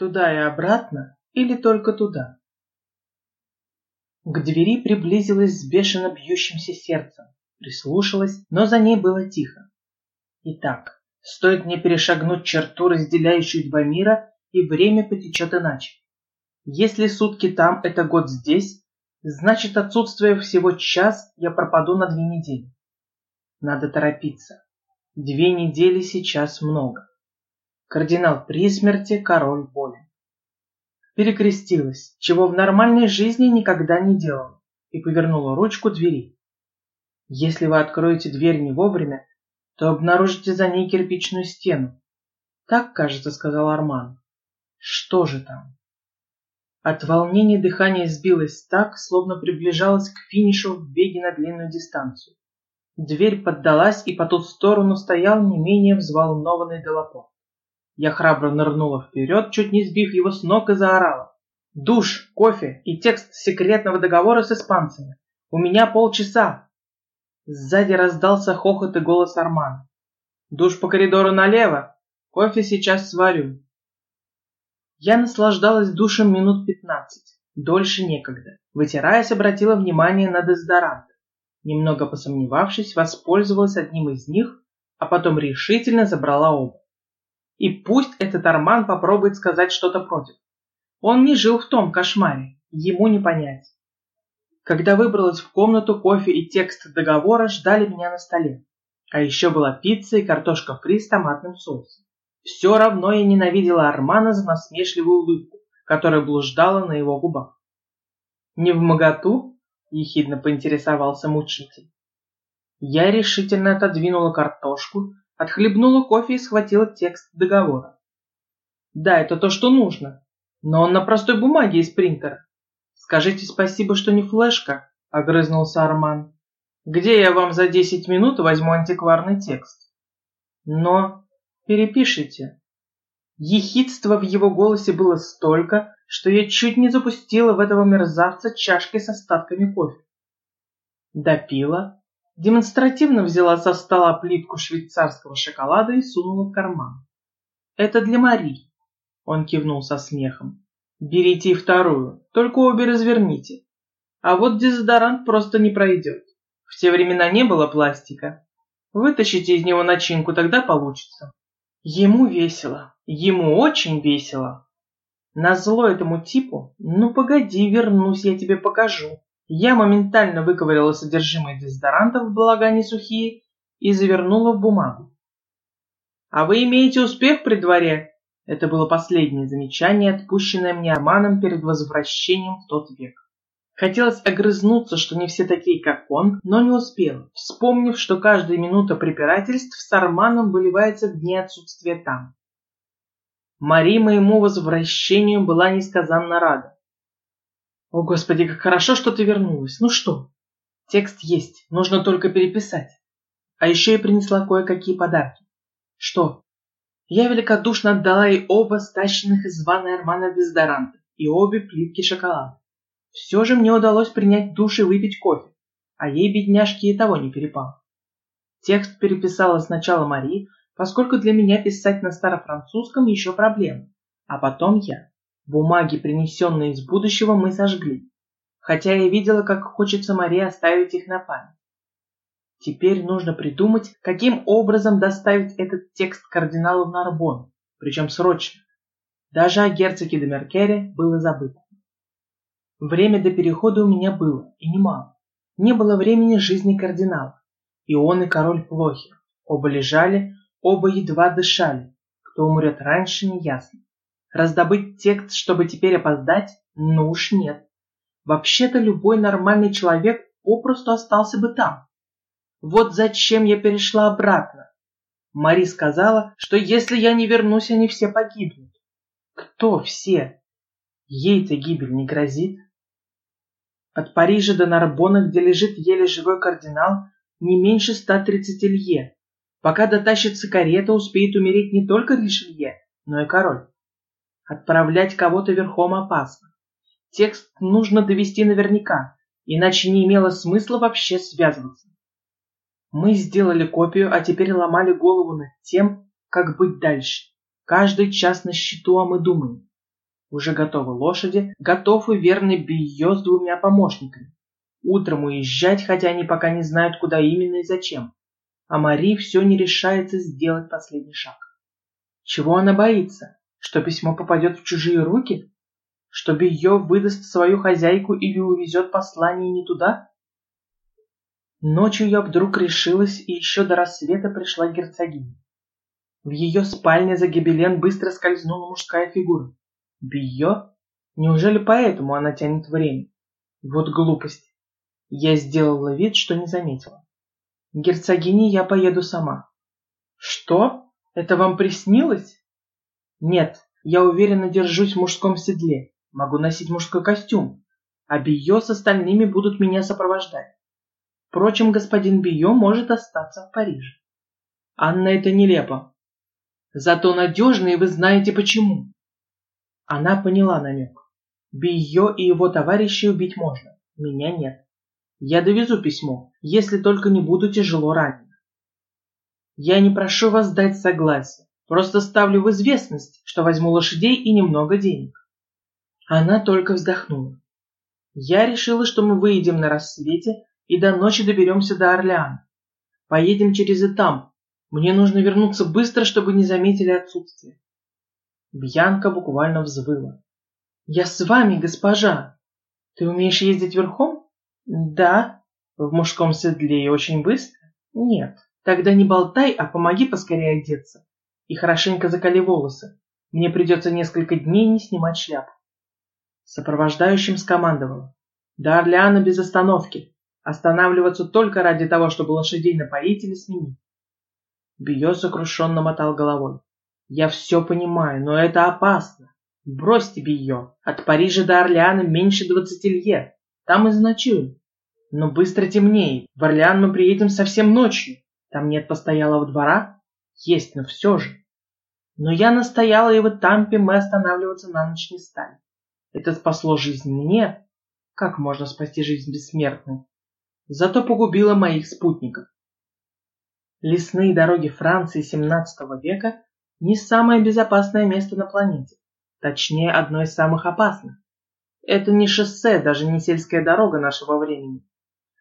Туда и обратно или только туда? К двери приблизилась с бешено бьющимся сердцем, прислушалась, но за ней было тихо. Итак, стоит мне перешагнуть черту, разделяющую два мира, и время потечет иначе. Если сутки там – это год здесь, значит, отсутствие всего час, я пропаду на две недели. Надо торопиться. Две недели сейчас много. Кардинал при смерти, король болен. Перекрестилась, чего в нормальной жизни никогда не делала, и повернула ручку двери. Если вы откроете дверь не вовремя, то обнаружите за ней кирпичную стену. Так, кажется, сказал Арман. Что же там? От волнения дыхание сбилось так, словно приближалось к финишу в беге на длинную дистанцию. Дверь поддалась, и по ту сторону стоял не менее взволнованный Делапо. Я храбро нырнула вперед, чуть не сбив его с ног и заорала. «Душ, кофе и текст секретного договора с испанцами. У меня полчаса!» Сзади раздался хохот и голос Армана. «Душ по коридору налево! Кофе сейчас сварю!» Я наслаждалась душем минут пятнадцать. Дольше некогда. Вытираясь, обратила внимание на дезодорант. Немного посомневавшись, воспользовалась одним из них, а потом решительно забрала оба. И пусть этот Арман попробует сказать что-то против. Он не жил в том кошмаре, ему не понять. Когда выбралась в комнату, кофе и текст договора ждали меня на столе. А еще была пицца и картошка фри с томатным соусом. Все равно я ненавидела Армана за насмешливую улыбку, которая блуждала на его губах. «Не в моготу?» – ехидно поинтересовался мучитель. Я решительно отодвинула картошку, отхлебнула кофе и схватила текст договора. Да, это то, что нужно, но он на простой бумаге из принтера. Скажите спасибо, что не флешка, огрызнулся Арман. Где я вам за десять минут возьму антикварный текст? Но Перепишите. Ехидства в его голосе было столько, что я чуть не запустила в этого мерзавца чашкой с остатками кофе. Допила, демонстративно взяла со стола плитку швейцарского шоколада и сунула в карман. «Это для Мари», — он кивнул со смехом. «Берите и вторую, только обе разверните. А вот дезодорант просто не пройдет. В те времена не было пластика. Вытащите из него начинку, тогда получится». Ему весело, ему очень весело. Назло этому типу, ну погоди, вернусь, я тебе покажу. Я моментально выковыряла содержимое дезодоранта в балагане сухие и завернула в бумагу. «А вы имеете успех при дворе?» Это было последнее замечание, отпущенное мне Арманом перед возвращением в тот век. Хотелось огрызнуться, что не все такие, как он, но не успел, вспомнив, что каждая минута препирательств с Арманом выливается в дни отсутствия там. Мари моему возвращению была несказанно рада. «О, Господи, как хорошо, что ты вернулась! Ну что?» «Текст есть, нужно только переписать. А еще я принесла кое-какие подарки». «Что?» Я великодушно отдала ей оба стащенных из ванной Армана дезодоранта и обе плитки шоколада. Все же мне удалось принять душ и выпить кофе, а ей, бедняжке, и того не перепало. Текст переписала сначала Мари, поскольку для меня писать на старофранцузском еще проблема, а потом я. Бумаги, принесенные из будущего, мы сожгли, хотя я видела, как хочется Мари оставить их на память. Теперь нужно придумать, каким образом доставить этот текст кардиналу в Нарбон, причем срочно. Даже о герцоге де Меркере было забыто. Время до перехода у меня было, и немало. Не было времени жизни кардинала. И он, и король плохи. Оба лежали, оба едва дышали. Кто умрет раньше, не ясно. Раздобыть текст, чтобы теперь опоздать? Ну уж нет. Вообще-то любой нормальный человек попросту остался бы там. Вот зачем я перешла обратно. Мари сказала, что если я не вернусь, они все погибнут. Кто все? Ей-то гибель не грозит. От Парижа до Нарбона, где лежит еле живой кардинал, не меньше 130 лье. Пока дотащится карета, успеет умереть не только Ришелье, но и король. Отправлять кого-то верхом опасно. Текст нужно довести наверняка, иначе не имело смысла вообще связываться. Мы сделали копию, а теперь ломали голову над тем, как быть дальше. Каждый час на счету, а мы думаем. Уже готовы лошади, готов и верный Био с двумя помощниками. Утром уезжать, хотя они пока не знают, куда именно и зачем. А Мари все не решается сделать последний шаг. Чего она боится? Что письмо попадет в чужие руки? Что Био выдаст свою хозяйку или увезет послание не туда? Ночью я вдруг решилась и еще до рассвета пришла герцогиня. В ее спальне за гибелен быстро скользнула мужская фигура. Био? Неужели поэтому она тянет время? Вот глупость. Я сделала вид, что не заметила. Герцогине я поеду сама. Что? Это вам приснилось? Нет, я уверенно держусь в мужском седле. Могу носить мужской костюм. А Био с остальными будут меня сопровождать. Впрочем, господин Био может остаться в Париже. Анна, это нелепо. Зато надежно, и вы знаете почему. Она поняла намек. Био и его товарищей убить можно. Меня нет. Я довезу письмо, если только не буду тяжело ранен. Я не прошу вас дать согласие, просто ставлю в известность, что возьму лошадей и немного денег. Она только вздохнула. Я решила, что мы выйдем на рассвете и до ночи доберемся до Орлеана. Поедем через Этам. Мне нужно вернуться быстро, чтобы не заметили отсутствие. Бьянка буквально взвыла. «Я с вами, госпожа! Ты умеешь ездить верхом?» «Да». «В мужском седле и очень быстро?» «Нет». «Тогда не болтай, а помоги поскорее одеться. И хорошенько закали волосы. Мне придется несколько дней не снимать шляпу». Сопровождающим скомандовала. «До Орлеана без остановки. Останавливаться только ради того, чтобы лошадей напоить или сменить. Био сокрушенно мотал головой. Я все понимаю, но это опасно. Бросьте Био. От Парижа до Орлеана меньше двадцати лье. Там и заночуем. Но быстро темнеет. В Орлеан мы приедем совсем ночью. Там нет постоялого двора? Есть, но все же. Но я настояла, и в Тампе мы останавливаться на ночь не стали. Это спасло жизнь мне. Как можно спасти жизнь бессмертной? зато погубила моих спутников. Лесные дороги Франции XVII века не самое безопасное место на планете, точнее, одно из самых опасных. Это не шоссе, даже не сельская дорога нашего времени.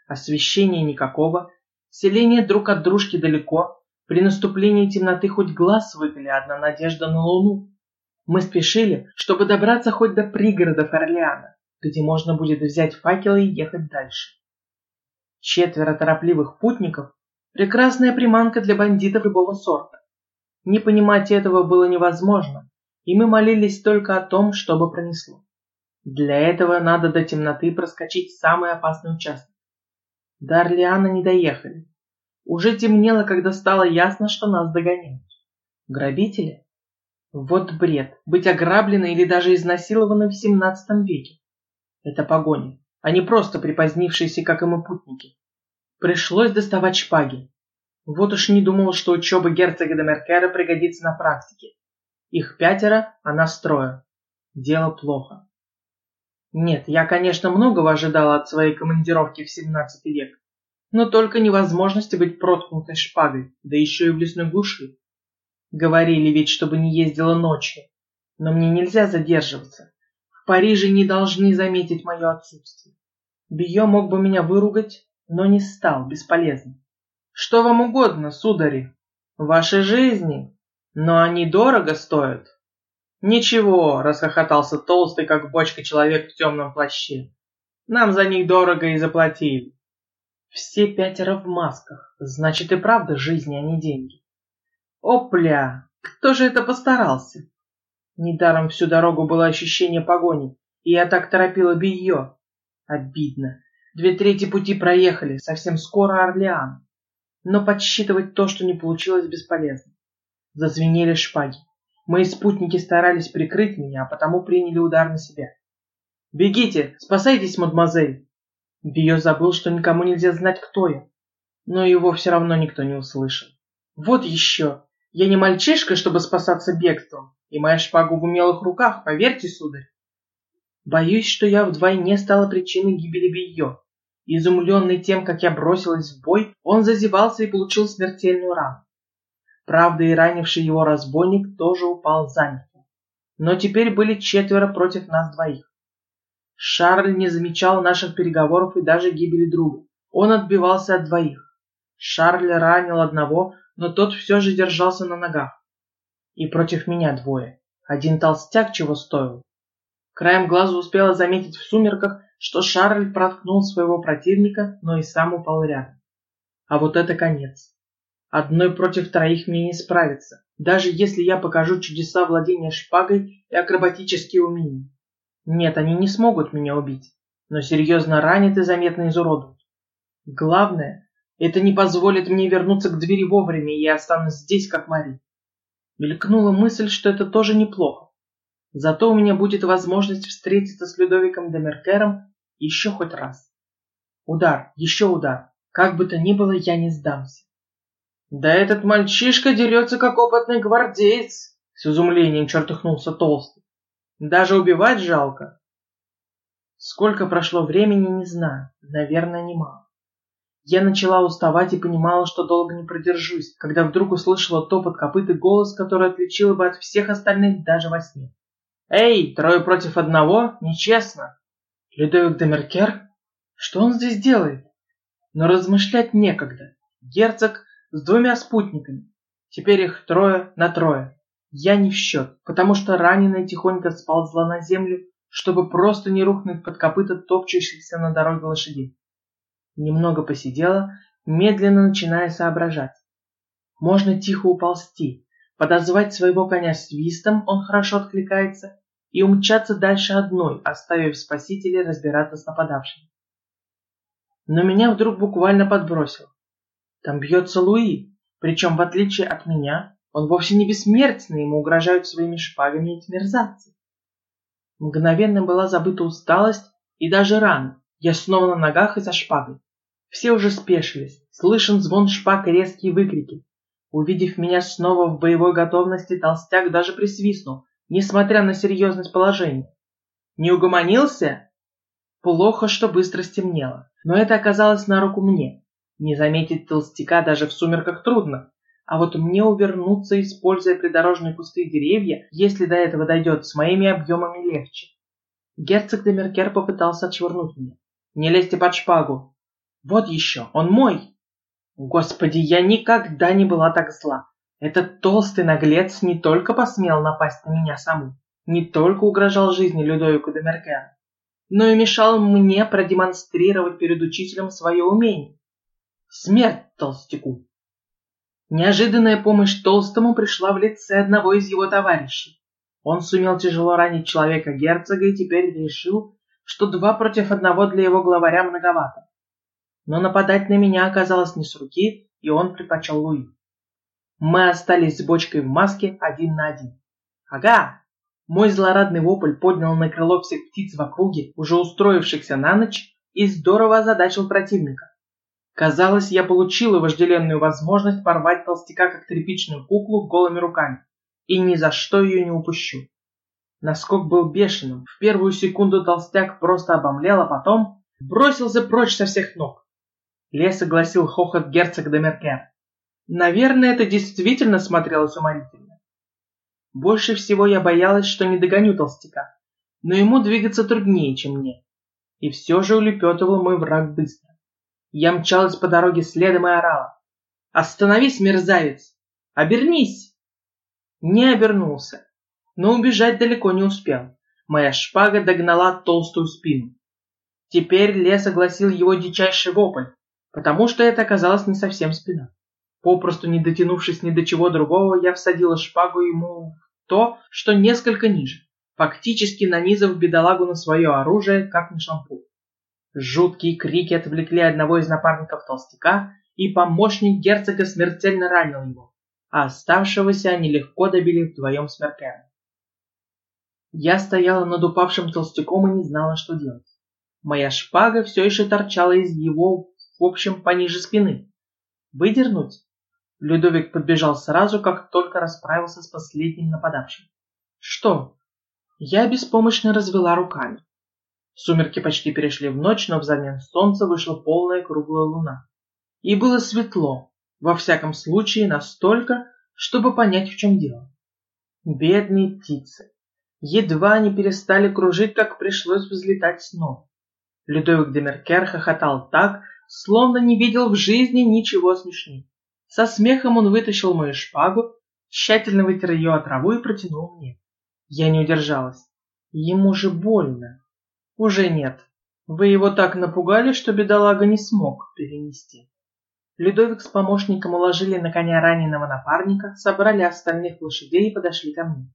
Освещения никакого, селение друг от дружки далеко, при наступлении темноты хоть глаз выколи, одна надежда на луну. Мы спешили, чтобы добраться хоть до пригородов Орлеана, где можно будет взять факелы и ехать дальше. Четверо торопливых путников – прекрасная приманка для бандитов любого сорта. Не понимать этого было невозможно, и мы молились только о том, чтобы пронесло. Для этого надо до темноты проскочить самый опасный участок. До Орлеана не доехали. Уже темнело, когда стало ясно, что нас догоняют. Грабители? Вот бред, быть ограбленной или даже изнасилованной в семнадцатом веке. Это погоня а не просто припозднившиеся, как и мы, путники. Пришлось доставать шпаги. Вот уж не думал, что учеба герцога де Меркера пригодится на практике. Их пятеро, а нас трое. Дело плохо. Нет, я, конечно, многого ожидала от своей командировки в 17 век, но только невозможности быть проткнутой шпагой, да еще и в лесной глуши. Говорили ведь, чтобы не ездила ночью, но мне нельзя задерживаться. Париже не должны заметить мое отсутствие. Био мог бы меня выругать, но не стал, бесполезно. Что вам угодно, судари? Ваши жизни, но они дорого стоят. Ничего, расхохотался толстый, как бочка человек в темном плаще. Нам за них дорого и заплатили. Все пятеро в масках, значит и правда жизни, а не деньги. Опля, кто же это постарался? Недаром всю дорогу было ощущение погони, и я так торопила Бийо. Обидно. Две трети пути проехали, совсем скоро Орлеан. Но подсчитывать то, что не получилось, бесполезно. Зазвенели шпаги. Мои спутники старались прикрыть меня, а потому приняли удар на себя. «Бегите! Спасайтесь, мадемуазель!» Био забыл, что никому нельзя знать, кто я. Но его все равно никто не услышал. «Вот еще! Я не мальчишка, чтобы спасаться бегством и моя шпага в умелых руках, поверьте, сударь. Боюсь, что я вдвойне стала причиной гибели Бийо. Изумленный тем, как я бросилась в бой, он зазевался и получил смертельную рану. Правда, и ранивший его разбойник тоже упал замертво. Но теперь были четверо против нас двоих. Шарль не замечал наших переговоров и даже гибели друга. Он отбивался от двоих. Шарль ранил одного, но тот все же держался на ногах. И против меня двое. Один толстяк чего стоил. Краем глаза успела заметить в сумерках, что Шарль проткнул своего противника, но и сам упал рядом. А вот это конец. Одной против троих мне не справиться, даже если я покажу чудеса владения шпагой и акробатические умения. Нет, они не смогут меня убить, но серьезно ранят и заметно изуродуют. Главное, это не позволит мне вернуться к двери вовремя, и я останусь здесь, как Мари. Мелькнула мысль, что это тоже неплохо. Зато у меня будет возможность встретиться с Людовиком де Меркером еще хоть раз. Удар, еще удар. Как бы то ни было, я не сдамся. Да этот мальчишка дерется, как опытный гвардеец, с изумлением чертыхнулся толстый. Даже убивать жалко. Сколько прошло времени, не знаю. Наверное, немало. Я начала уставать и понимала, что долго не продержусь, когда вдруг услышала топот копыт и голос, который отличил бы от всех остальных даже во сне. «Эй, трое против одного? Нечестно!» «Людовик де Меркер? Что он здесь делает?» Но размышлять некогда. Герцог с двумя спутниками. Теперь их трое на трое. Я не в счет, потому что раненая тихонько сползла на землю, чтобы просто не рухнуть под копыта топчущихся на дороге лошадей. Немного посидела, медленно начиная соображать. Можно тихо уползти, подозвать своего коня свистом, он хорошо откликается, и умчаться дальше одной, оставив спасителей разбираться с нападавшим. Но меня вдруг буквально подбросило. Там бьется Луи, причем, в отличие от меня, он вовсе не бессмертный, ему угрожают своими шпагами эти мерзавцы. Мгновенно была забыта усталость и даже ран. Я снова на ногах и за шпагой. Все уже спешились. Слышен звон шпаг и резкие выкрики. Увидев меня снова в боевой готовности, толстяк даже присвистнул, несмотря на серьезность положения. Не угомонился? Плохо, что быстро стемнело. Но это оказалось на руку мне. Не заметить толстяка даже в сумерках трудно. А вот мне увернуться, используя придорожные кусты и деревья, если до этого дойдет, с моими объемами легче. Герцог де Меркер попытался отшвырнуть меня. «Не лезьте под шпагу!» «Вот еще! Он мой!» Господи, я никогда не была так зла. Этот толстый наглец не только посмел напасть на меня саму, не только угрожал жизни Людовику де Меркера, но и мешал мне продемонстрировать перед учителем свое умение. Смерть толстяку! Неожиданная помощь толстому пришла в лице одного из его товарищей. Он сумел тяжело ранить человека герцога и теперь решил, что два против одного для его главаря многовато. Но нападать на меня оказалось не с руки, и он предпочел Луи. Мы остались с бочкой в маске один на один. Ага! Мой злорадный вопль поднял на крыло всех птиц в округе, уже устроившихся на ночь, и здорово озадачил противника. Казалось, я получила вожделенную возможность порвать толстяка как тряпичную куклу голыми руками. И ни за что ее не упущу. Наскок был бешеным. В первую секунду толстяк просто обомлел, а потом бросился прочь со всех ног. Лес огласил хохот герцога де Меркер. Наверное, это действительно смотрелось уморительно. Больше всего я боялась, что не догоню толстяка, но ему двигаться труднее, чем мне. И все же улепетывал мой враг быстро. Я мчалась по дороге следом и орала. «Остановись, мерзавец! Обернись!» Не обернулся, но убежать далеко не успел. Моя шпага догнала толстую спину. Теперь лес огласил его дичайший вопль, потому что это оказалось не совсем спина. Попросту не дотянувшись ни до чего другого, я всадила шпагу ему в то, что несколько ниже, фактически нанизав бедолагу на свое оружие, как на шампунь. Жуткие крики отвлекли одного из напарников толстяка, и помощник герцога смертельно ранил его, а оставшегося они легко добили вдвоем с Меркером. Я стояла над упавшим толстяком и не знала, что делать. Моя шпага все еще торчала из его, в общем, пониже спины. Выдернуть? Людовик подбежал сразу, как только расправился с последним нападавшим. Что? Я беспомощно развела руками. Сумерки почти перешли в ночь, но взамен солнца вышла полная круглая луна. И было светло, во всяком случае настолько, чтобы понять, в чем дело. Бедные птицы. Едва они перестали кружить, как пришлось взлетать снова. Людовик де Меркер хохотал так, словно не видел в жизни ничего смешнее. Со смехом он вытащил мою шпагу, тщательно вытер ее от траву и протянул мне. Я не удержалась. Ему же больно. Уже нет. Вы его так напугали, что бедолага не смог перенести. Людовик с помощником уложили на коня раненого напарника, собрали остальных лошадей и подошли ко мне.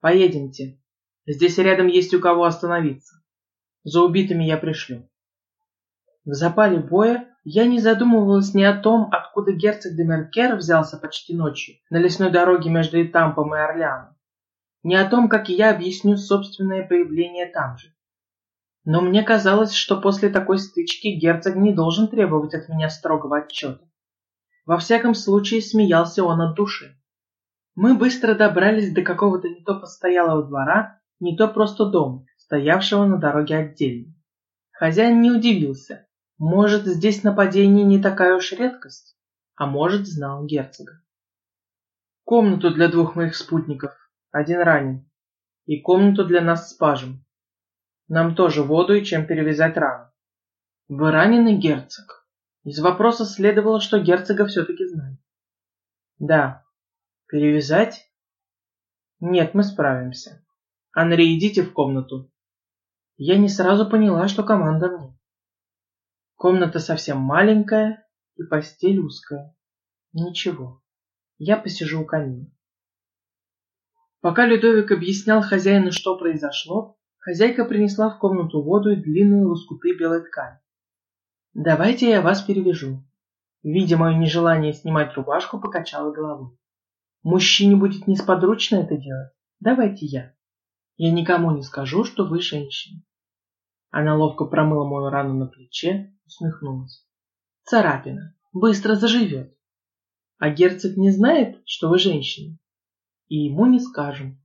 Поедемте. Здесь рядом есть у кого остановиться. За убитыми я пришлю. В запале боя я не задумывалась ни о том, откуда герцог де Меркер взялся почти ночью на лесной дороге между Итампом и Орлеаном, ни о том, как я объясню собственное появление там же. Но мне казалось, что после такой стычки герцог не должен требовать от меня строгого отчета. Во всяком случае, смеялся он от души. Мы быстро добрались до какого-то не то постоялого двора, не то просто дома, стоявшего на дороге отдельно. Хозяин не удивился. Может, здесь нападение не такая уж редкость, а может, знал герцога. Комнату для двух моих спутников, один ранен, и комнату для нас с пажем. Нам тоже воду и чем перевязать рану. Вы раненый герцог? Из вопроса следовало, что герцога все-таки знает. Да, Перевязать? Нет, мы справимся. Анри, идите в комнату. Я не сразу поняла, что команда мне. Комната совсем маленькая и постель узкая. Ничего, я посижу у камина. Пока Людовик объяснял хозяину, что произошло, хозяйка принесла в комнату воду и длинные лоскуты белой ткани. «Давайте я вас перевяжу». Видя мое нежелание снимать рубашку, покачала головой. Мужчине будет несподручно это делать. Давайте я. Я никому не скажу, что вы женщина. Она ловко промыла мою рану на плече, усмехнулась. Царапина. Быстро заживет. А герцог не знает, что вы женщина. И ему не скажем.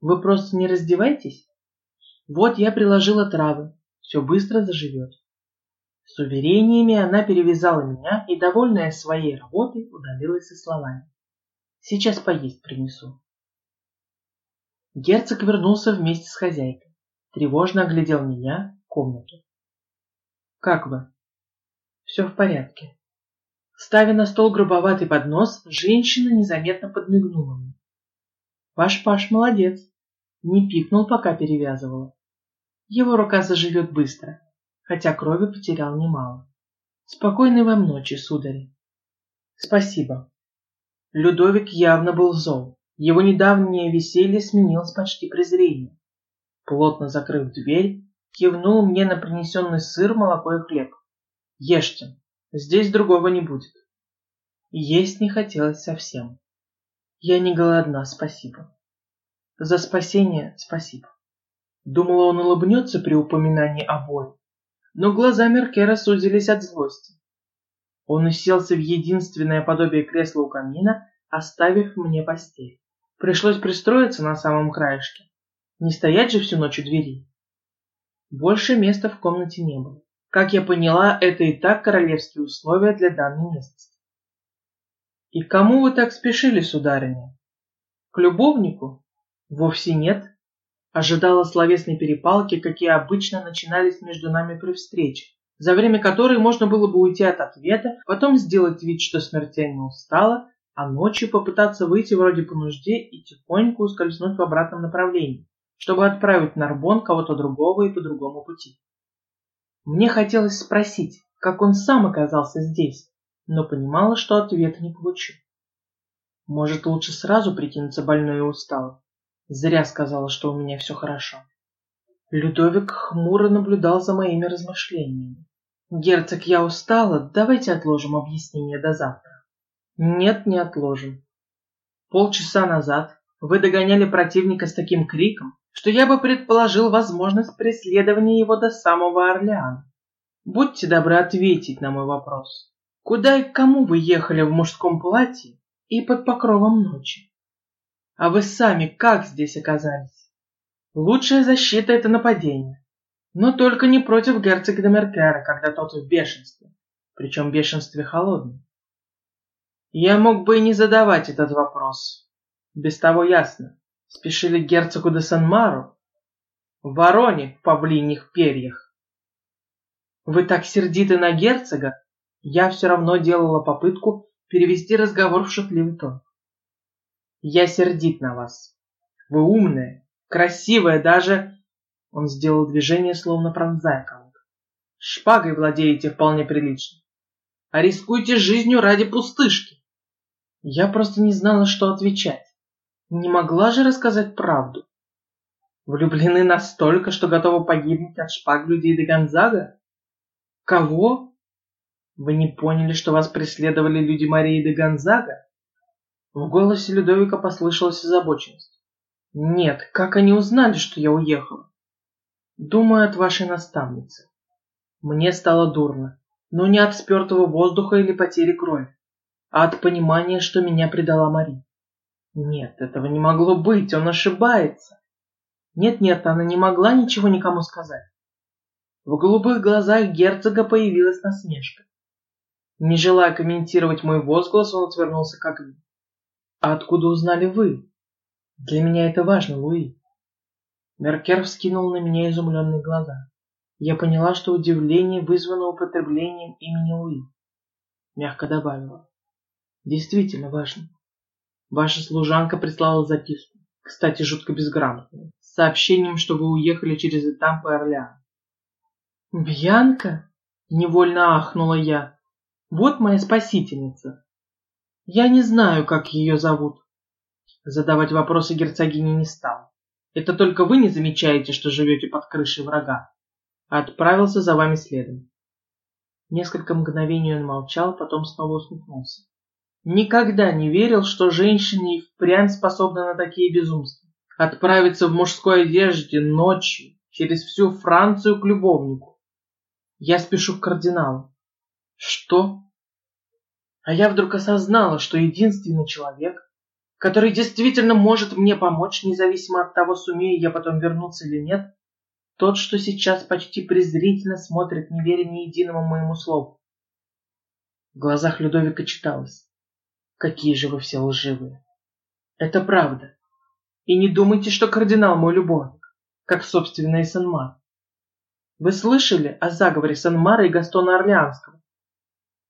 Вы просто не раздевайтесь. Вот я приложила травы. Все быстро заживет. С уверениями она перевязала меня и, довольная своей работой, удалилась со словами. Сейчас поесть принесу. Герцог вернулся вместе с хозяйкой. Тревожно оглядел меня, комнату. Как вы? Все в порядке. Ставя на стол грубоватый поднос, женщина незаметно подмигнула мне. Ваш Паш молодец. Не пикнул, пока перевязывала. Его рука заживет быстро, хотя крови потерял немало. Спокойной вам ночи, сударь. Спасибо. Людовик явно был зол. Его недавнее веселье сменилось почти презрением. Плотно закрыв дверь, кивнул мне на принесенный сыр, молоко и хлеб. Ешьте, здесь другого не будет. Есть не хотелось совсем. Я не голодна, спасибо. За спасение спасибо. Думала, он улыбнется при упоминании о боли, но глаза Меркера сузились от злости. Он уселся в единственное подобие кресла у камина, оставив мне постель. Пришлось пристроиться на самом краешке. Не стоять же всю ночь у двери. Больше места в комнате не было. Как я поняла, это и так королевские условия для данной местности. И кому вы так спешили, сударыня? К любовнику? Вовсе нет. Ожидала словесной перепалки, какие обычно начинались между нами при встрече за время которой можно было бы уйти от ответа, потом сделать вид, что смертельно устала, а ночью попытаться выйти вроде по нужде и тихонько ускользнуть в обратном направлении, чтобы отправить на Нарбон кого-то другого и по другому пути. Мне хотелось спросить, как он сам оказался здесь, но понимала, что ответа не получу. Может, лучше сразу прикинуться больной и усталой? Зря сказала, что у меня все хорошо. Людовик хмуро наблюдал за моими размышлениями. «Герцог, я устала, давайте отложим объяснение до завтра». «Нет, не отложим. Полчаса назад вы догоняли противника с таким криком, что я бы предположил возможность преследования его до самого Орлеана. Будьте добры ответить на мой вопрос. Куда и к кому вы ехали в мужском платье и под покровом ночи? А вы сами как здесь оказались? Лучшая защита — это нападение. Но только не против герцога де Меркера, когда тот в бешенстве, причем бешенстве холодном. Я мог бы и не задавать этот вопрос. Без того ясно. Спешили к герцогу де Сан-Мару? Вороне в павлиньих перьях. Вы так сердиты на герцога? Я все равно делала попытку перевести разговор в шутливый тон. Я сердит на вас. Вы умная, красивая, даже... Он сделал движение, словно пронзая кого-то. Шпагой владеете вполне прилично. А рискуете жизнью ради пустышки. Я просто не знала, что отвечать. Не могла же рассказать правду. Влюблены настолько, что готовы погибнуть от шпаг людей до Гонзага? Кого? Вы не поняли, что вас преследовали люди Марии де Гонзага? В голосе Людовика послышалась озабоченность. Нет, как они узнали, что я уехала? Думаю, от вашей наставницы. Мне стало дурно, но не от спертого воздуха или потери крови, а от понимания, что меня предала Мари. Нет, этого не могло быть, он ошибается. Нет-нет, она не могла ничего никому сказать. В голубых глазах герцога появилась насмешка. Не желая комментировать мой возглас, он отвернулся к окну. «А откуда узнали вы?» «Для меня это важно, Луи». Меркер вскинул на меня изумленные глаза. Я поняла, что удивление вызвано употреблением имени Луи. Мягко добавила. «Действительно важно. Ваша служанка прислала записку, кстати, жутко безграмотную, с сообщением, что вы уехали через Этамп и Орлеан. «Бьянка?» — невольно ахнула я. «Вот моя спасительница. Я не знаю, как ее зовут». Задавать вопросы герцогине не стал. Это только вы не замечаете, что живете под крышей врага. А отправился за вами следом. Несколько мгновений он молчал, потом снова усмехнулся. Никогда не верил, что женщины и впрямь способны на такие безумства. Отправиться в мужской одежде ночью через всю Францию к любовнику. Я спешу к кардиналу. Что? А я вдруг осознала, что единственный человек, который действительно может мне помочь, независимо от того, сумею я потом вернуться или нет, тот, что сейчас почти презрительно смотрит, не веря ни единому моему слову. В глазах Людовика читалось. Какие же вы все лживые. Это правда. И не думайте, что кардинал мой любовник, как собственно и Санмар. Вы слышали о заговоре Санмара и Гастона Орлеанского?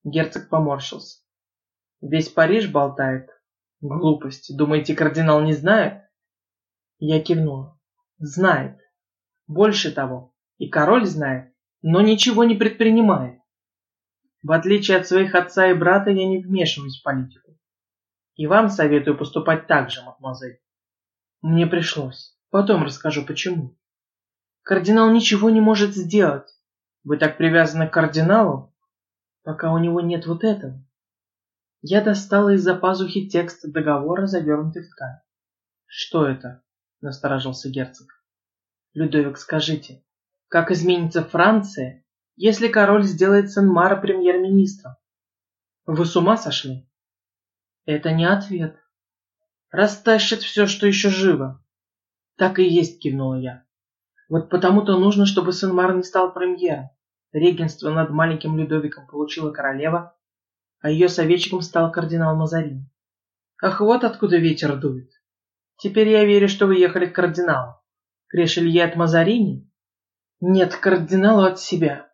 Герцог поморщился. Весь Париж болтает. Глупости. Думаете, кардинал не знает? Я кивнула. Знает. Больше того, и король знает, но ничего не предпринимает. В отличие от своих отца и брата, я не вмешиваюсь в политику. И вам советую поступать так же, мадемуазель. Мне пришлось. Потом расскажу, почему. Кардинал ничего не может сделать. Вы так привязаны к кардиналу, пока у него нет вот этого. Я достала из-за пазухи текст договора, завернутый в ткань. Что это? Насторожился герцог. Людовик, скажите, как изменится Франция, если король сделает Сен-Мара премьер-министром? Вы с ума сошли? Это не ответ. Растащит все, что еще живо. Так и есть, кивнула я. Вот потому-то нужно, чтобы Сен-Мар не стал премьером. Регенство над маленьким Людовиком получила королева, а ее советчиком стал кардинал Мазарин. Ах, вот откуда ветер дует. Теперь я верю, что вы ехали к кардиналу. К Решелье от Мазарини? Нет, к кардиналу от себя.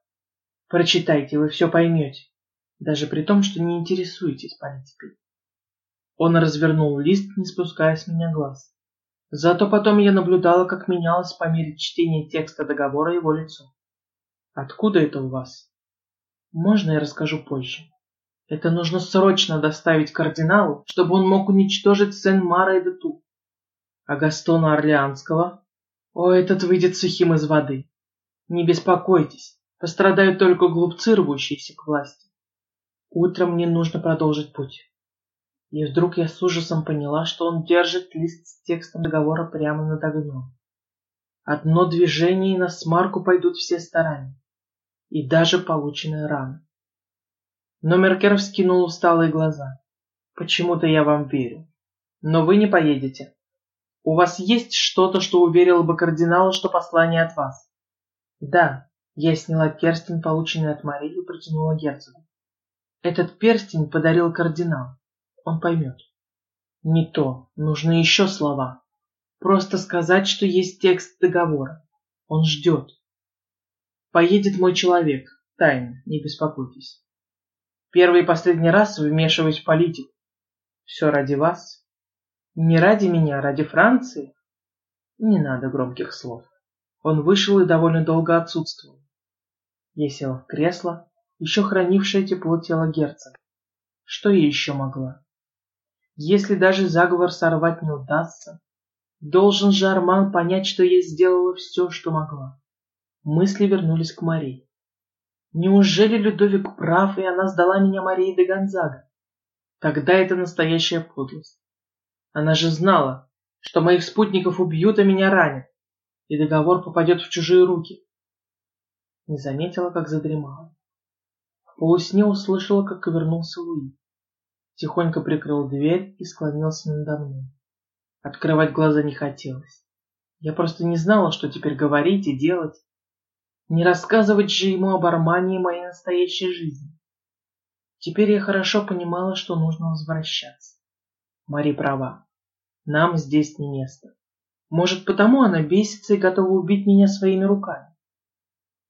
Прочитайте, вы все поймете. Даже при том, что не интересуетесь политикой. Он развернул лист, не спуская с меня глаз. Зато потом я наблюдала, как менялось по мере чтения текста договора его лицо. «Откуда это у вас?» «Можно я расскажу позже?» «Это нужно срочно доставить кардиналу, чтобы он мог уничтожить Сен-Мара и Дету. А Гастона Орлеанского? О, этот выйдет сухим из воды. Не беспокойтесь, пострадают только глупцы, рвущиеся к власти. Утром мне нужно продолжить путь. И вдруг я с ужасом поняла, что он держит лист с текстом договора прямо над огнем. Одно движение и на смарку пойдут все старания. И даже полученная рана. Но Меркер вскинул усталые глаза. Почему-то я вам верю. Но вы не поедете. У вас есть что-то, что уверило бы кардинала, что послание от вас? Да, я сняла перстень, полученный от Марии, и протянула герцогу. Этот перстень подарил кардинал он поймет. Не то, нужны еще слова. Просто сказать, что есть текст договора. Он ждет. Поедет мой человек. Тайно, не беспокойтесь. Первый и последний раз вмешиваюсь в политику. Все ради вас. Не ради меня, а ради Франции. Не надо громких слов. Он вышел и довольно долго отсутствовал. Я села в кресло, еще хранившее тепло тела герцога. Что я еще могла? Если даже заговор сорвать не удастся, должен же Арман понять, что я сделала все, что могла. Мысли вернулись к Марии. Неужели Людовик прав, и она сдала меня Марии де Гонзага? Тогда это настоящая подлость. Она же знала, что моих спутников убьют, а меня ранят, и договор попадет в чужие руки. Не заметила, как задремала. В полусне услышала, как вернулся Луи. Тихонько прикрыл дверь и склонился надо мной. Открывать глаза не хотелось. Я просто не знала, что теперь говорить и делать. Не рассказывать же ему об Армании моей настоящей жизни. Теперь я хорошо понимала, что нужно возвращаться. Мари права. Нам здесь не место. Может, потому она бесится и готова убить меня своими руками.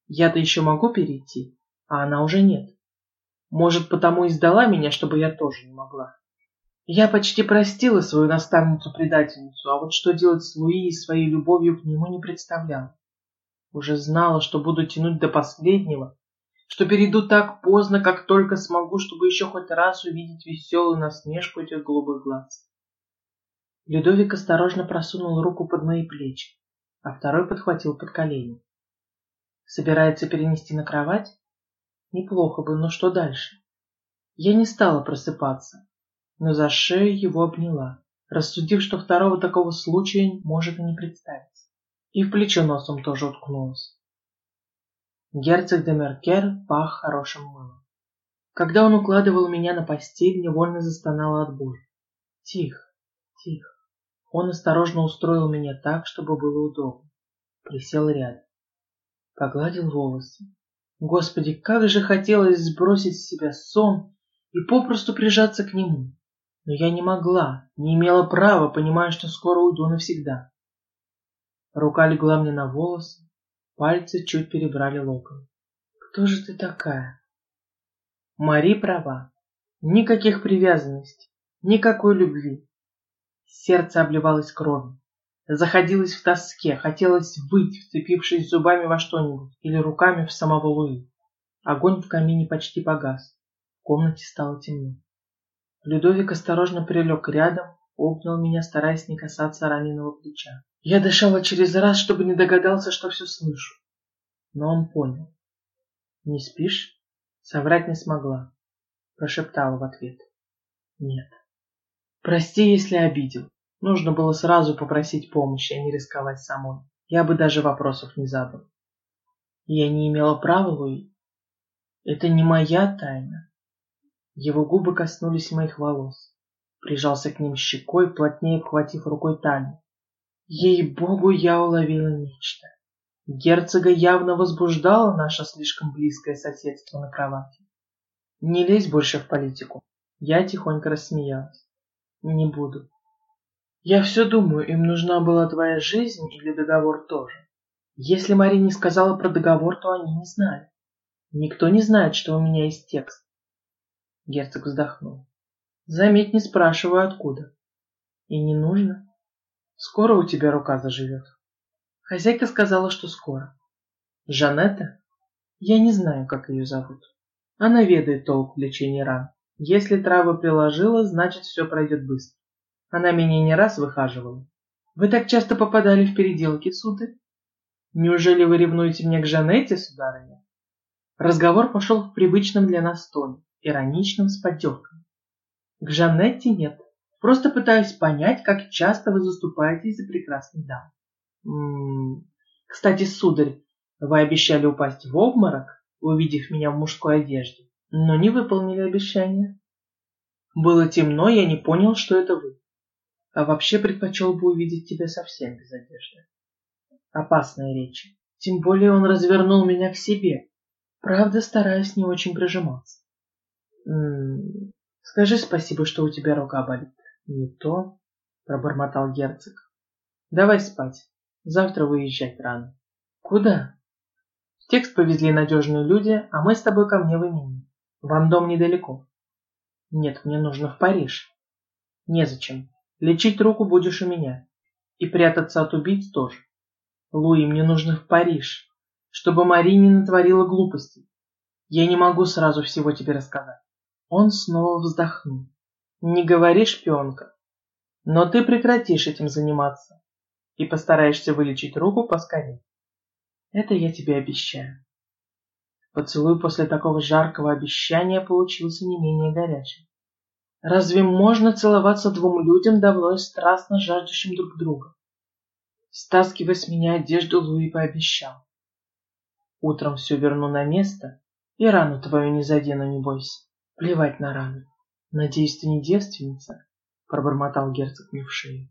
Я-то еще могу перейти, а она уже нет. Может, потому и сдала меня, чтобы я тоже не могла. Я почти простила свою наставницу-предательницу, а вот что делать с Луи и своей любовью к нему не представляла. Уже знала, что буду тянуть до последнего, что перейду так поздно, как только смогу, чтобы еще хоть раз увидеть веселую насмешку этих голубых глаз. Людовик осторожно просунул руку под мои плечи, а второй подхватил под колени. Собирается перенести на кровать? Неплохо бы, но что дальше? Я не стала просыпаться, но за шею его обняла, рассудив, что второго такого случая может и не представить. И в плечо носом тоже уткнулась. Герцог де Меркер пах хорошим мылом. Когда он укладывал меня на постель, невольно застонала от боли. Тихо, тихо. Он осторожно устроил меня так, чтобы было удобно. Присел рядом. Погладил волосы. Господи, как же хотелось сбросить с себя сон и попросту прижаться к нему. Но я не могла, не имела права, понимая, что скоро уйду навсегда. Рука легла мне на волосы, пальцы чуть перебрали локон. Кто же ты такая? Мари права. Никаких привязанностей, никакой любви. Сердце обливалось кровью. Заходилось в тоске, хотелось выть, вцепившись зубами во что-нибудь или руками в самого Луи. Огонь в камине почти погас. В комнате стало темно. Людовик осторожно прилег рядом, обнял меня, стараясь не касаться раненого плеча. Я дышала через раз, чтобы не догадался, что все слышу. Но он понял. «Не спишь?» Соврать не смогла. Прошептала в ответ. «Нет». «Прости, если обидел. Нужно было сразу попросить помощи, а не рисковать самой. Я бы даже вопросов не задал. Я не имела права, Луи. Это не моя тайна. Его губы коснулись моих волос. Прижался к ним щекой, плотнее обхватив рукой талию. Ей-богу, я уловила нечто. Герцога явно возбуждало наше слишком близкое соседство на кровати. Не лезь больше в политику. Я тихонько рассмеялась. Не буду. Я все думаю, им нужна была твоя жизнь или договор тоже. Если Мари не сказала про договор, то они не знали. Никто не знает, что у меня есть текст. Герцог вздохнул. Заметь, не спрашиваю, откуда. И не нужно. Скоро у тебя рука заживет. Хозяйка сказала, что скоро. Жанетта? Я не знаю, как ее зовут. Она ведает толк в лечении ран. Если травы приложила, значит, все пройдет быстро. Она меня не раз выхаживала. Вы так часто попадали в переделки, сударь? Неужели вы ревнуете меня к Жанетте, сударыня? Разговор пошел в привычном для нас тоне, ироничном с поддевкой. К Жанетте нет. Просто пытаюсь понять, как часто вы заступаетесь за прекрасных дам. Кстати, сударь, вы обещали упасть в обморок, увидев меня в мужской одежде, но не выполнили обещание. Было темно, я не понял, что это вы а вообще предпочел бы увидеть тебя совсем без одежды. Опасная речь. Тем более он развернул меня к себе. Правда, стараюсь не очень прижиматься. М -м -м, скажи спасибо, что у тебя рука болит. Не то, пробормотал герцог. Давай спать. Завтра выезжать рано. Куда? Текст повезли надежные люди, а мы с тобой ко мне в имени. Вам дом недалеко. Нет, мне нужно в Париж. Незачем. Лечить руку будешь у меня. И прятаться от убийц тоже. Луи, мне нужно в Париж, чтобы Мари не натворила глупостей. Я не могу сразу всего тебе рассказать. Он снова вздохнул. Не говори, шпионка. Но ты прекратишь этим заниматься и постараешься вылечить руку поскорее. Это я тебе обещаю. Поцелуй после такого жаркого обещания получился не менее горячим. Разве можно целоваться двум людям, давно и страстно жаждущим друг друга? Стаскивая с меня одежду, Луи пообещал. Утром все верну на место, и рану твою не задену, не бойся. Плевать на рану. Надеюсь, ты не девственница, пробормотал герцог мне в шею.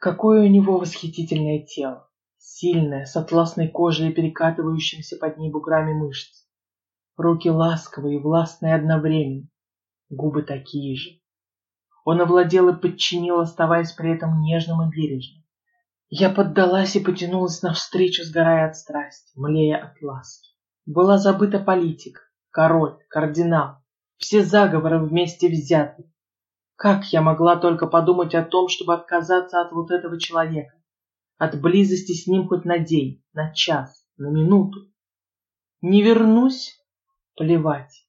Какое у него восхитительное тело, сильное, с атласной кожей и перекатывающимся под ней буграми мышц. Руки ласковые и властные одновременно, губы такие же. Он овладел и подчинил, оставаясь при этом нежным и бережным. Я поддалась и потянулась навстречу, сгорая от страсти, млея от ласки. Была забыта политика, король, кардинал, все заговоры вместе взяты, как я могла только подумать о том, чтобы отказаться от вот этого человека, от близости с ним хоть на день, на час, на минуту? Не вернусь? Плевать.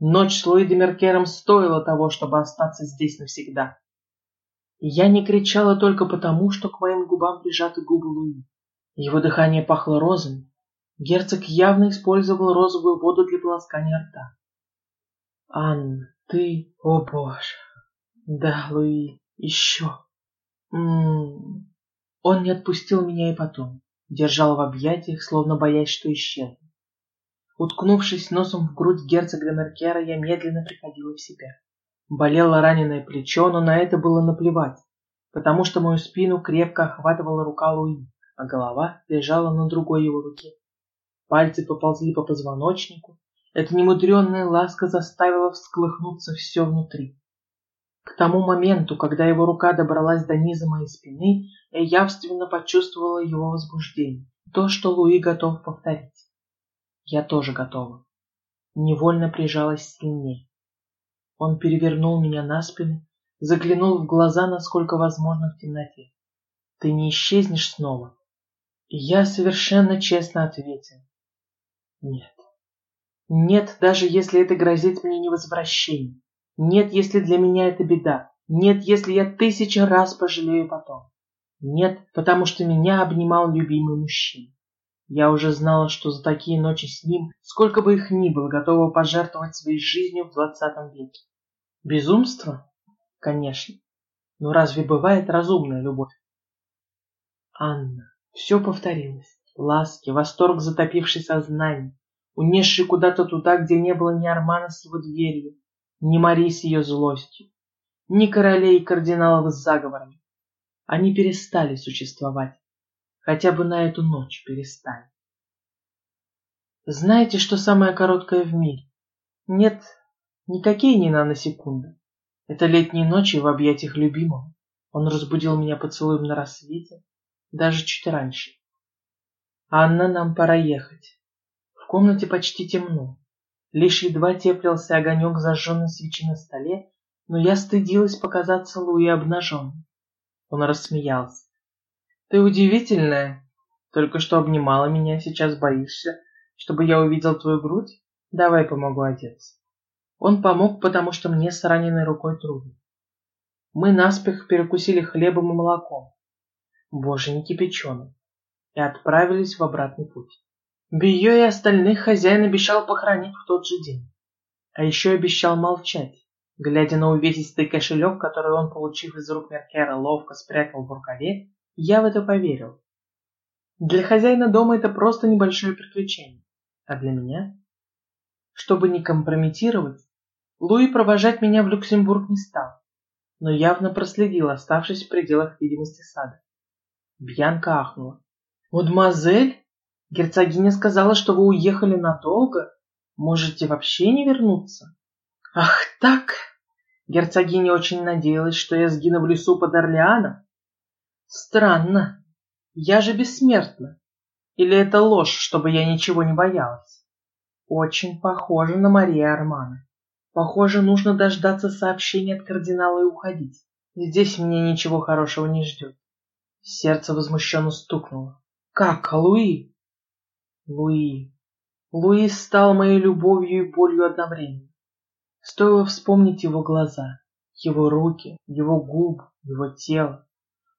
Ночь с Луи де Меркером стоила того, чтобы остаться здесь навсегда. Я не кричала только потому, что к моим губам прижаты губы Луи. Его дыхание пахло розами. Герцог явно использовал розовую воду для полоскания рта. «Анна, ты... О, Боже!» Да, Луи, еще. М -м -м. Он не отпустил меня и потом. Держал в объятиях, словно боясь, что исчезну. Уткнувшись носом в грудь герцога Меркера, я медленно приходила в себя. Болело раненое плечо, но на это было наплевать, потому что мою спину крепко охватывала рука Луи, а голова лежала на другой его руке. Пальцы поползли по позвоночнику. Эта немудренная ласка заставила всколыхнуться все внутри. К тому моменту, когда его рука добралась до низа моей спины, я явственно почувствовала его возбуждение. То, что Луи готов повторить. Я тоже готова. Невольно прижалась сильнее. Он перевернул меня на спину, заглянул в глаза, насколько возможно в темноте. Ты не исчезнешь снова. И я совершенно честно ответил. Нет. Нет, даже если это грозит мне невозвращением. Нет, если для меня это беда. Нет, если я тысячи раз пожалею потом. Нет, потому что меня обнимал любимый мужчина. Я уже знала, что за такие ночи с ним, сколько бы их ни было, готова пожертвовать своей жизнью в двадцатом веке. Безумство? Конечно. Но разве бывает разумная любовь? Анна. Все повторилось. Ласки, восторг, затопивший сознание, унесший куда-то туда, где не было ни Армана с его дверью, ни Мари с ее злостью, ни королей и кардиналов с заговорами. Они перестали существовать. Хотя бы на эту ночь перестали. Знаете, что самое короткое в мире? Нет, никакие не наносекунды. Это летние ночи в объятиях любимого. Он разбудил меня поцелуем на рассвете, даже чуть раньше. Анна, нам пора ехать. Комнате почти темно. Лишь едва теплился огонек зажженной свечи на столе, но я стыдилась показаться Луи обнаженной. Он рассмеялся. «Ты удивительная. Только что обнимала меня, сейчас боишься, чтобы я увидел твою грудь? Давай помогу одеться». Он помог, потому что мне с раненой рукой трудно. Мы наспех перекусили хлебом и молоком, боже, не кипяченым, и отправились в обратный путь. Био и остальных хозяин обещал похоронить в тот же день. А еще обещал молчать, глядя на увесистый кошелек, который он, получив из рук Меркера, ловко спрятал в рукаве, я в это поверил. Для хозяина дома это просто небольшое приключение. А для меня? Чтобы не компрометировать, Луи провожать меня в Люксембург не стал, но явно проследил, оставшись в пределах видимости сада. Бьянка ахнула. «Мадемуазель?» Герцогиня сказала, что вы уехали надолго. Можете вообще не вернуться. Ах так! Герцогиня очень надеялась, что я сгину в лесу под Орлеаном. Странно. Я же бессмертна. Или это ложь, чтобы я ничего не боялась? Очень похоже на Мария Армана. Похоже, нужно дождаться сообщения от кардинала и уходить. Здесь меня ничего хорошего не ждет. Сердце возмущенно стукнуло. Как, Луи? Луи. Луи стал моей любовью и болью одновременно. Стоило вспомнить его глаза, его руки, его губы, его тело.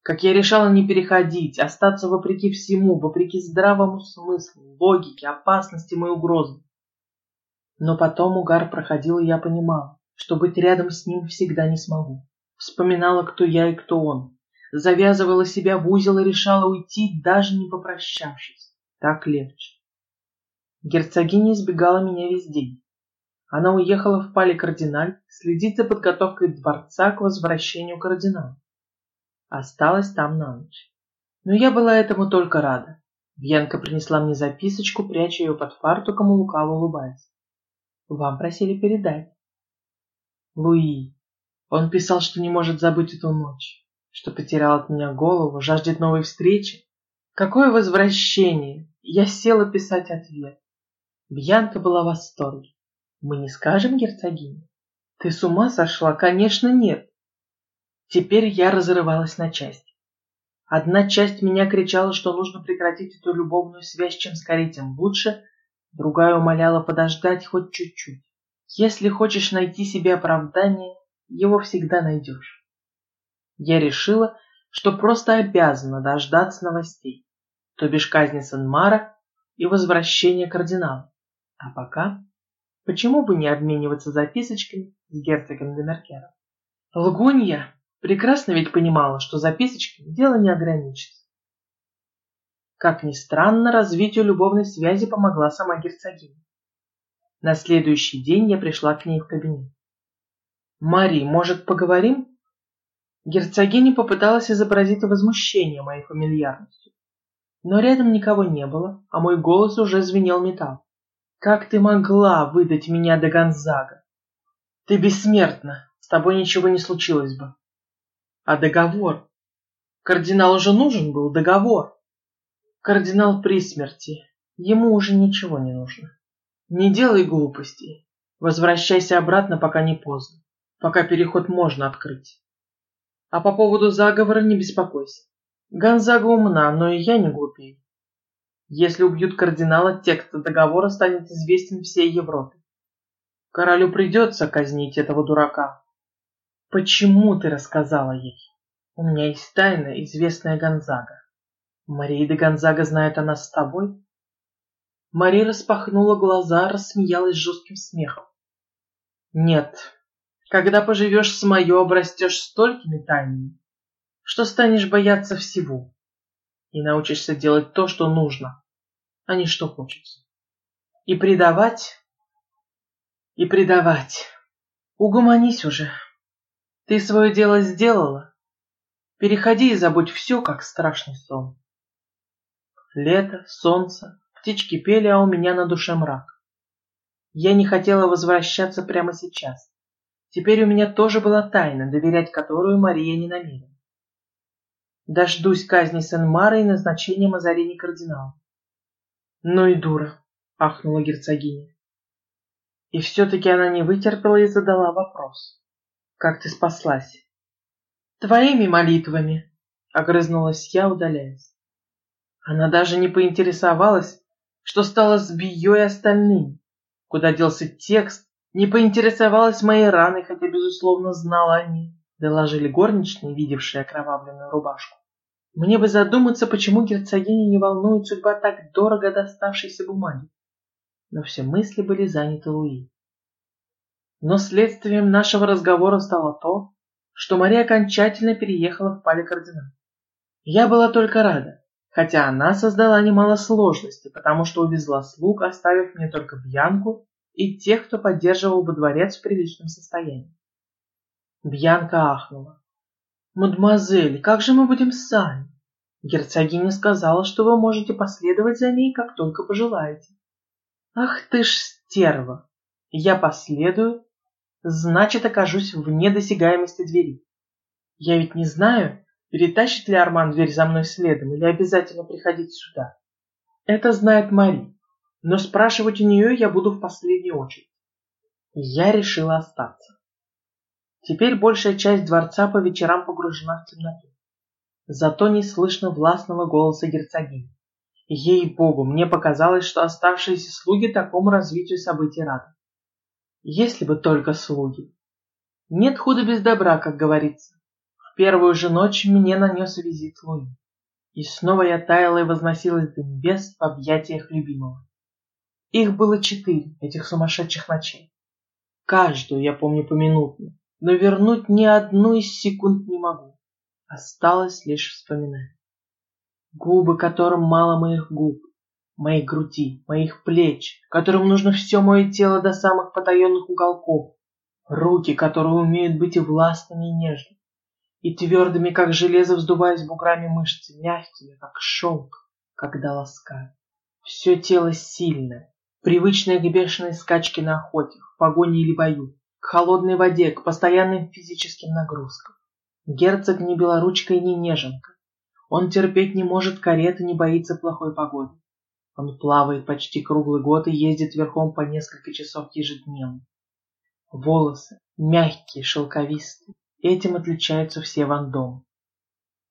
Как я решала не переходить, остаться вопреки всему, вопреки здравому смыслу, логике, опасностям и угрозам. Но потом угар проходил, и я понимала, что быть рядом с ним всегда не смогу. Вспоминала, кто я и кто он. Завязывала себя в узел и решала уйти, даже не попрощавшись. Так легче. Герцогиня избегала меня весь день. Она уехала в Пале Кардиналь следить за подготовкой дворца к возвращению кардинала осталась там на ночь. Но я была этому только рада. Бьянка принесла мне записочку, пряча ее под фартуком и лукаво улыбаясь. Вам просили передать. Луи. Он писал, что не может забыть эту ночь, что потерял от меня голову, жаждет новой встречи. Какое возвращение! Я села писать ответ. Бьянка была в восторге. Мы не скажем, герцогине? Ты с ума сошла? Конечно, нет. Теперь я разрывалась на части. Одна часть меня кричала, что нужно прекратить эту любовную связь, чем скорее, тем лучше, другая умоляла подождать хоть чуть-чуть. Если хочешь найти себе оправдание, его всегда найдешь. Я решила, что просто обязана дождаться новостей, то бишь казни Сен-Мара и возвращения кардинала. А пока, почему бы не обмениваться записочками с герцогом Демеркером? Лгунья Прекрасно ведь понимала, что записочками дело не ограничится. Как ни странно, развитию любовной связи помогла сама герцогиня. На следующий день я пришла к ней в кабинет. «Мари, может, поговорим?» Герцогиня попыталась изобразить возмущение моей фамильярностью. Но рядом никого не было, а мой голос уже звенел металл. «Как ты могла выдать меня до Гонзага? Ты бессмертна, с тобой ничего не случилось бы. А договор? Кардиналу же нужен был договор. Кардинал при смерти. Ему уже ничего не нужно. Не делай глупостей. Возвращайся обратно, пока не поздно. Пока переход можно открыть. А по поводу заговора не беспокойся. Гонзага умна, но и я не глупей. Если убьют кардинала, текст договора станет известен всей Европе. Королю придется казнить этого дурака, Почему ты рассказала ей? У меня есть тайна, известная Гонзага. Мария де Гонзага знает о нас с тобой? Мария распахнула глаза, рассмеялась жестким смехом. Нет, когда поживешь с мое, обрастешь столькими тайнами, что станешь бояться всего и научишься делать то, что нужно, а не что хочется. И предавать, и предавать. Угомонись уже. Ты свое дело сделала? Переходи и забудь все, как страшный сон. Лето, солнце, птички пели, а у меня на душе мрак. Я не хотела возвращаться прямо сейчас. Теперь у меня тоже была тайна, доверять которую Мария не намерена. Дождусь казни Сен-Мара и назначения Мазарини кардинала. Ну и дура, ахнула герцогиня. И все-таки она не вытерпела и задала вопрос как ты спаслась. Твоими молитвами, огрызнулась я, удаляясь. Она даже не поинтересовалась, что стало с Бией и остальными, куда делся текст, не поинтересовалась моей раной, хотя, безусловно, знала о ней, доложили горничные, видевшие окровавленную рубашку. Мне бы задуматься, почему герцогиня не волнует судьба так дорого доставшейся бумаги. Но все мысли были заняты Луи. Но следствием нашего разговора стало то, что Мария окончательно переехала в Пале Кардинал. Я была только рада, хотя она создала немало сложностей, потому что увезла слуг, оставив мне только Бьянку и тех, кто поддерживал бы дворец в приличном состоянии. Бьянка ахнула. «Мадемуазель, как же мы будем сами?» Герцогиня сказала, что вы можете последовать за ней, как только пожелаете. «Ах ты ж стерва! Я последую, значит окажусь вне досягаемости двери. Я ведь не знаю, перетащит ли Арман дверь за мной следом или обязательно приходить сюда. Это знает Мари, но спрашивать у нее я буду в последнюю очередь. Я решила остаться. Теперь большая часть дворца по вечерам погружена в темноту. Зато не слышно властного голоса герцогини. Ей-богу, мне показалось, что оставшиеся слуги такому развитию событий рады. Если бы только слуги. Нет худа без добра, как говорится. В первую же ночь мне нанес визит Луи. И снова я таяла и возносилась до небес в объятиях любимого. Их было четыре, этих сумасшедших ночей. Каждую я помню поминутно, но вернуть ни одну из секунд не могу. Осталось лишь вспоминать. Губы, которым мало моих губ, моей груди, моих плеч, которым нужно все мое тело до самых потаенных уголков, руки, которые умеют быть и властными, и нежными, и твердыми, как железо, вздуваясь буграми мышцы, мягкими, как шелк, когда ласкают. Все тело сильное, привычное к бешеной скачке на охоте, в погоне или бою, к холодной воде, к постоянным физическим нагрузкам. Герцог не белоручка и не неженка. Он терпеть не может кареты, не боится плохой погоды. Он плавает почти круглый год и ездит верхом по несколько часов ежедневно. Волосы мягкие, шелковистые. Этим отличаются все вандомы.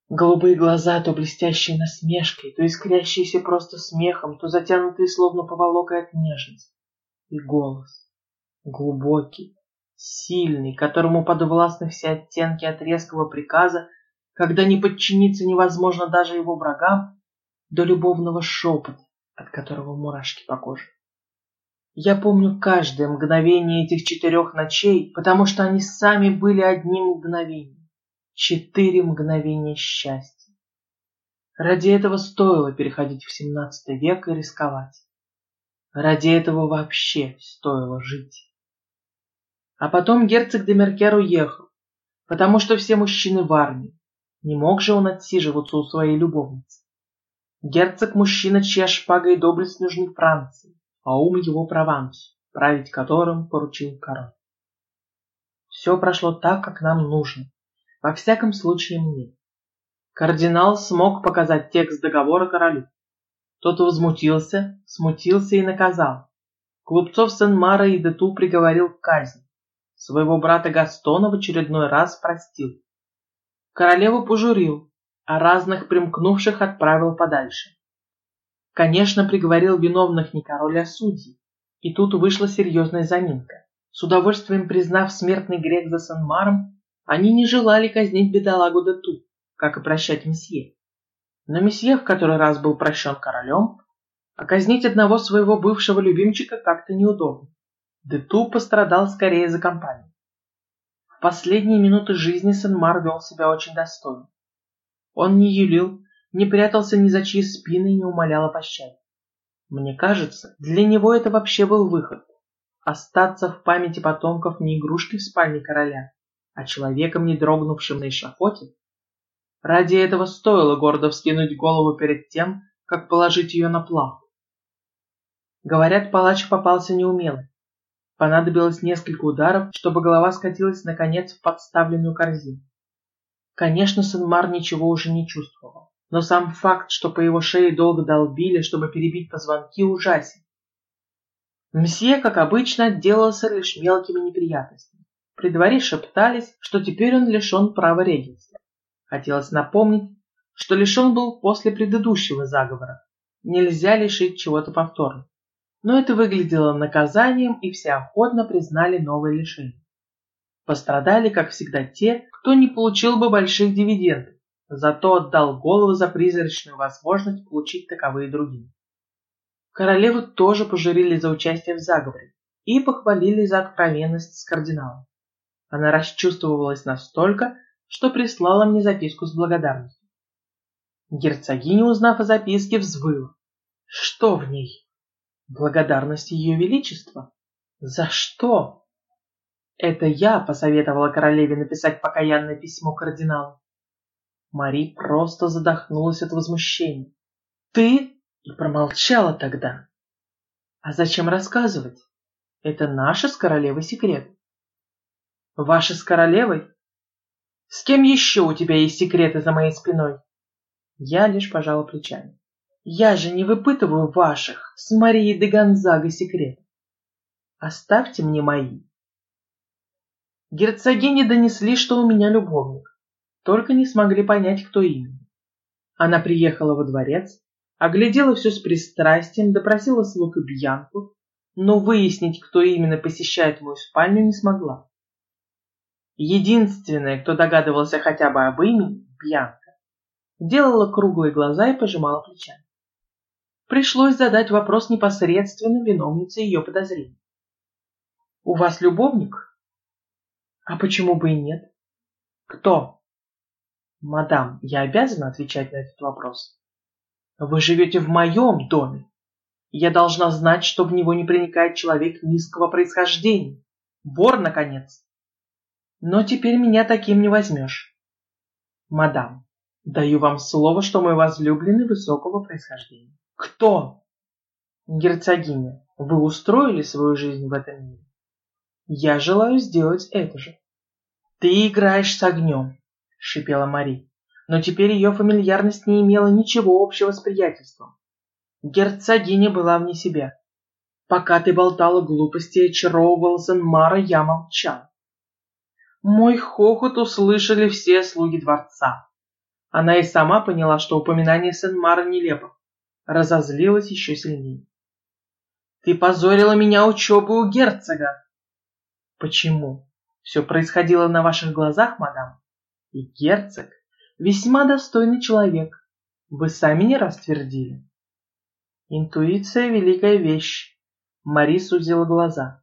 Голубые глаза, то блестящие насмешкой, то искрящиеся просто смехом, то затянутые словно поволокой от нежности. И голос. Глубокий, сильный, которому подвластны все оттенки от резкого приказа, когда не подчиниться невозможно даже его врагам, до любовного шепота, от которого мурашки по коже. Я помню каждое мгновение этих четырех ночей, потому что они сами были одним мгновением. Четыре мгновения счастья. Ради этого стоило переходить в семнадцатый век и рисковать. Ради этого вообще стоило жить. А потом герцог де Меркер уехал, потому что все мужчины в армии. Не мог же он отсиживаться у своей любовницы. Герцог – мужчина, чья шпага и доблесть нужны Франции, а ум его Провансу, править которым поручил король. Все прошло так, как нам нужно. Во всяком случае мне. Кардинал смог показать текст договора королю. Тот возмутился, смутился и наказал. Клубцов Сен-Мара и Дету приговорил к казни. Своего брата Гастона в очередной раз простил. Королеву пожурил, а разных примкнувших отправил подальше. Конечно, приговорил виновных не король, а судьи. И тут вышла серьезная заминка. С удовольствием признав смертный грех за Санмаром, они не желали казнить бедолагу Дету, как и прощать месье. Но месье в который раз был прощен королем, а казнить одного своего бывшего любимчика как-то неудобно. Дету пострадал скорее за компанию. В последние минуты жизни Сен-Мар вел себя очень достойно. Он не юлил, не прятался ни за чьи спины и не умолял о пощаде. Мне кажется, для него это вообще был выход. Остаться в памяти потомков не игрушкой в спальне короля, а человеком, не дрогнувшим на эшафоте. Ради этого стоило гордо вскинуть голову перед тем, как положить ее на плаху. Говорят, палач попался неумелый. Понадобилось несколько ударов, чтобы голова скатилась наконец в подставленную корзину. Конечно, Сенмар ничего уже не чувствовал, но сам факт, что по его шее долго долбили, чтобы перебить позвонки, ужасен. Мсье, как обычно, отделался лишь мелкими неприятностями. При дворе шептались, что теперь он лишен права регенства. Хотелось напомнить, что лишен был после предыдущего заговора. Нельзя лишить чего-то повторно но это выглядело наказанием, и все охотно признали новое лишение. Пострадали, как всегда, те, кто не получил бы больших дивидендов, зато отдал голову за призрачную возможность получить таковые другие. Королеву тоже пожурили за участие в заговоре и похвалили за откровенность с кардиналом. Она расчувствовалась настолько, что прислала мне записку с благодарностью. Герцогиня, узнав о записке, взвыла. Что в ней? Благодарность Ее Величества? За что? Это я посоветовала королеве написать покаянное письмо кардиналу. Мари просто задохнулась от возмущения. Ты? И промолчала тогда. А зачем рассказывать? Это наша с королевой секрет. Ваша с королевой? С кем еще у тебя есть секреты за моей спиной? Я лишь пожала плечами. Я же не выпытываю ваших с Марией де Гонзаго секретов. Оставьте мне мои. Герцогини донесли, что у меня любовник, только не смогли понять, кто именно. Она приехала во дворец, оглядела все с пристрастием, допросила слуг и Бьянку, но выяснить, кто именно посещает мою спальню, не смогла. Единственная, кто догадывался хотя бы об имени, Бьянка, делала круглые глаза и пожимала плечами. Пришлось задать вопрос непосредственно виновнице ее подозрений. «У вас любовник?» «А почему бы и нет?» «Кто?» «Мадам, я обязана отвечать на этот вопрос. Вы живете в моем доме. Я должна знать, что в него не проникает человек низкого происхождения. Вор, наконец!» Но теперь меня таким не возьмешь. Мадам, даю вам слово, что мой возлюбленный высокого происхождения. Кто? Герцогиня, вы устроили свою жизнь в этом мире. Я желаю сделать это же. Ты играешь с огнем, шипела Мари, но теперь ее фамильярность не имела ничего общего с приятельством. Герцогиня была вне себя. Пока ты болтала глупости и очаровывала Мара, я молчал. Мой хохот услышали все слуги дворца. Она и сама поняла, что упоминание Сен-Мара нелепо. Разозлилась еще сильнее. «Ты позорила меня учебой у герцога!» «Почему? Все происходило на ваших глазах, мадам. И герцог весьма достойный человек. Вы сами не раз твердили». «Интуиция — великая вещь», — Мари сузила глаза.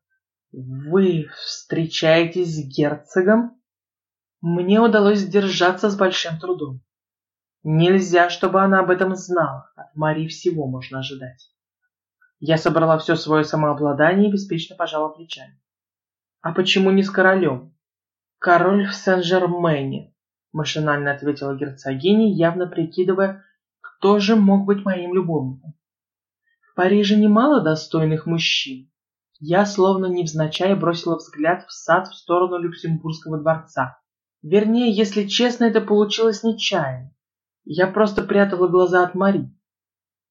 Вы встречаетесь с герцогом? Мне удалось сдержаться с большим трудом. Нельзя, чтобы она об этом знала. От Мари всего можно ожидать. Я собрала все свое самообладание и беспечно пожала плечами. А почему не с королем? Король в Сен-Жермене, машинально ответила герцогиня, явно прикидывая, кто же мог быть моим любовником. В Париже немало достойных мужчин, я словно невзначай бросила взгляд в сад в сторону Люксембургского дворца. Вернее, если честно, это получилось нечаянно. Я просто прятала глаза от Мари.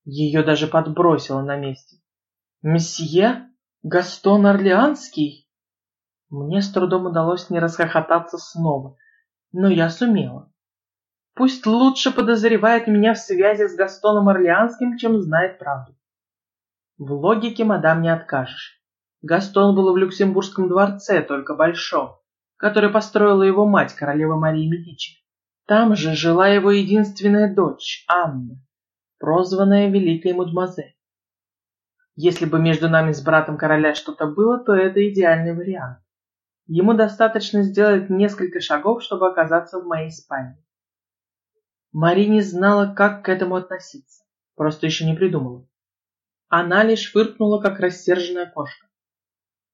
Ее даже подбросило на месте. «Месье? Гастон Орлеанский?» Мне с трудом удалось не расхохотаться снова, но я сумела. Пусть лучше подозревает меня в связи с Gastoном Орлеанским, чем знает правду. В логике мадам не откажешь. Гастон был в Люксембургском дворце, только большом, который построила его мать, королева Мария Медичи. Там же жила его единственная дочь, Анна, прозванная Великой Мадемуазель. Если бы между нами с братом короля что-то было, то это идеальный вариант. Ему достаточно сделать несколько шагов, чтобы оказаться в моей спальне. Мари не знала, как к этому относиться, просто еще не придумала. Она лишь фыркнула, как рассерженная кошка.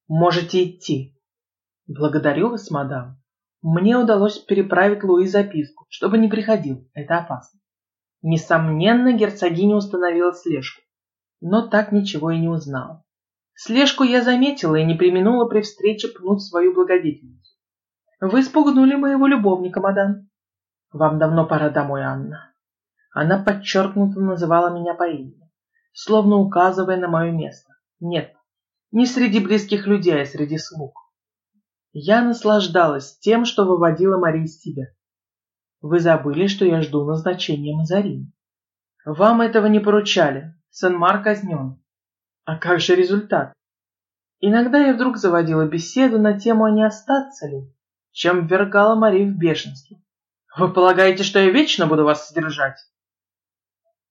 Можете идти. Благодарю вас, мадам. Мне удалось переправить Луи записку, чтобы не приходил. Это опасно. Несомненно, герцогиня установила слежку, но так ничего и не узнала. Слежку я заметила и не применула при встрече пнуть свою благодетельницу. Вы спугнули моего любовника, мадам. Вам давно пора домой, Анна. Она подчеркнуто называла меня по имени, словно указывая на мое место. Нет, не среди близких людей, а среди слуг. Я наслаждалась тем, что выводила Мари из тебя. Вы забыли, что я жду назначения Мазарини. Вам этого не поручали. Сен-Мар казнен. А как же результат? Иногда я вдруг заводила беседу на тему, а не остаться ли, чем ввергала Мари в бешенство. Вы полагаете, что я вечно буду вас содержать?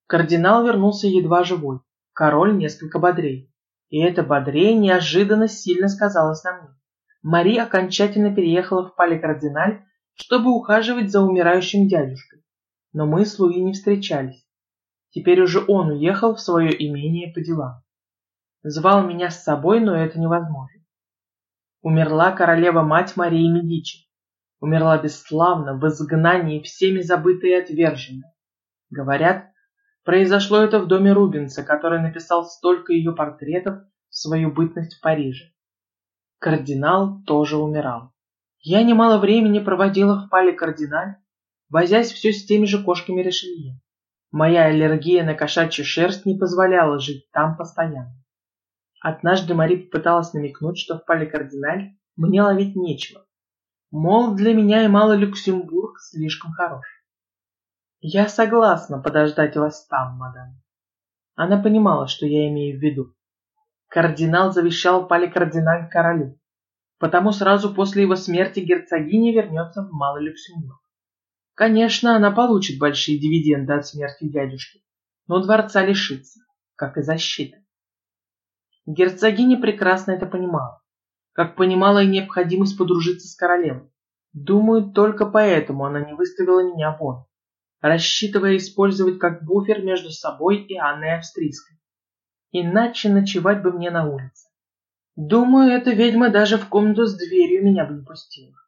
Кардинал вернулся едва живой. Король несколько бодрей. И это бодрее неожиданно сильно сказалось на мне. Мари окончательно переехала в Пале-Кардиналь, чтобы ухаживать за умирающим дядюшкой. Но мы с Луи не встречались. Теперь уже он уехал в свое имение по делам. Звал меня с собой, но это невозможно. Умерла королева-мать Марии Медичи. Умерла бесславно, в изгнании, всеми забытая и отверженная. Говорят, Произошло это в доме Рубенса, который написал столько ее портретов в свою бытность в Париже. Кардинал тоже умирал. Я немало времени проводила в пале кардиналь, возясь все с теми же кошками решелье. Моя аллергия на кошачью шерсть не позволяла жить там постоянно. Однажды Мари попыталась намекнуть, что в пале кардиналь мне ловить нечего. Мол, для меня и мало Люксембург слишком хорош. Я согласна подождать вас там, мадам. Она понимала, что я имею в виду. Кардинал завещал пали кардиналь королю, потому сразу после его смерти герцогиня вернется в Малый Люксембург. Конечно, она получит большие дивиденды от смерти дядюшки, но дворца лишится, как и защиты. Герцогиня прекрасно это понимала, как понимала и необходимость подружиться с королем. Думаю, только поэтому она не выставила меня вон, рассчитывая использовать как буфер между собой и Анной Австрийской. Иначе ночевать бы мне на улице. Думаю, эта ведьма даже в комнату с дверью меня бы не пустила.